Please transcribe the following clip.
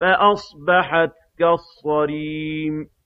فَأَصْبَحَتْ كَالصَّرِيمِ.